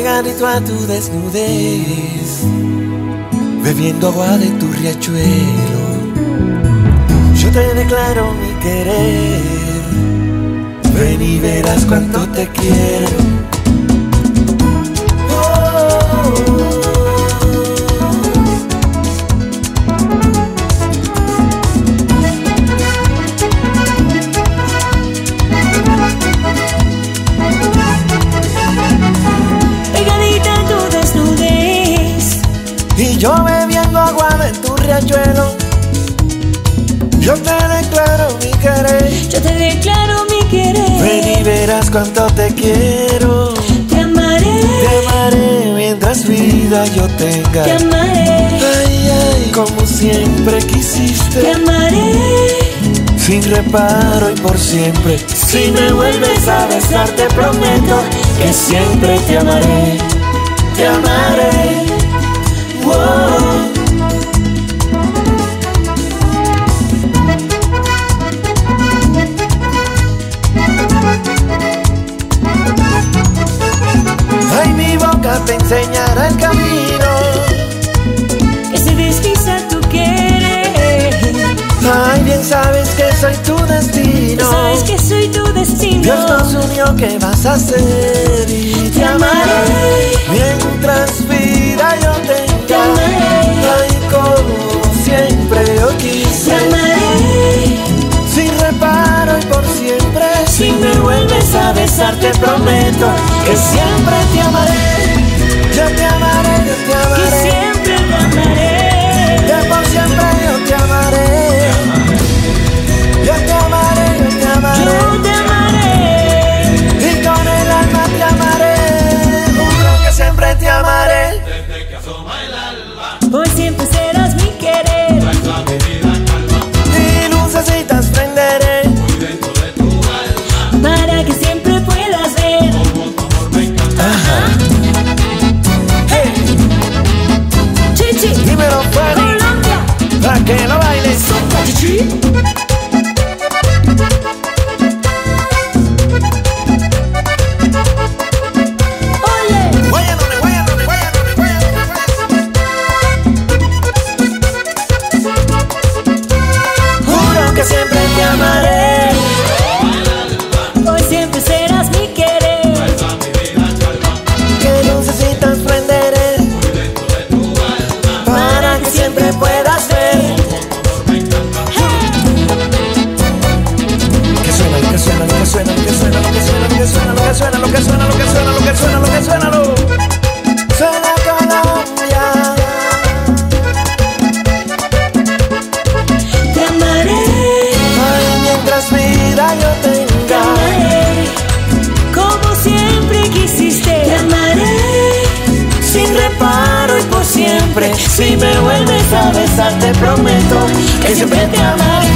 pegadito a tu desnudez, bebiendo agua de tu riachuelo. Yo te declaro mi querer, ven y verás cuánto te quiero. Yo bebiendo agua de tu riachuelo, yo te declaro mi querer. Yo te declaro mi querer. Ven y verás cuánto te quiero. Te amaré. Te amaré mientras vida yo tenga. Te amaré. Ay, ay, como siempre quisiste. Te amaré. Sin reparo y por siempre. Si me vuelves a besar, te prometo que siempre te amaré. Te amaré. Te enseñará el camino. Que se desliza tu querer. Ay, bien sabes que soy tu destino. Sabes que soy tu destino. Dios nos unió, ¿qué vas a hacer? Y Te amaré. Mientras te prometo que siempre te amaré. Si me vuelves a besar, te prometo que siempre te amaré.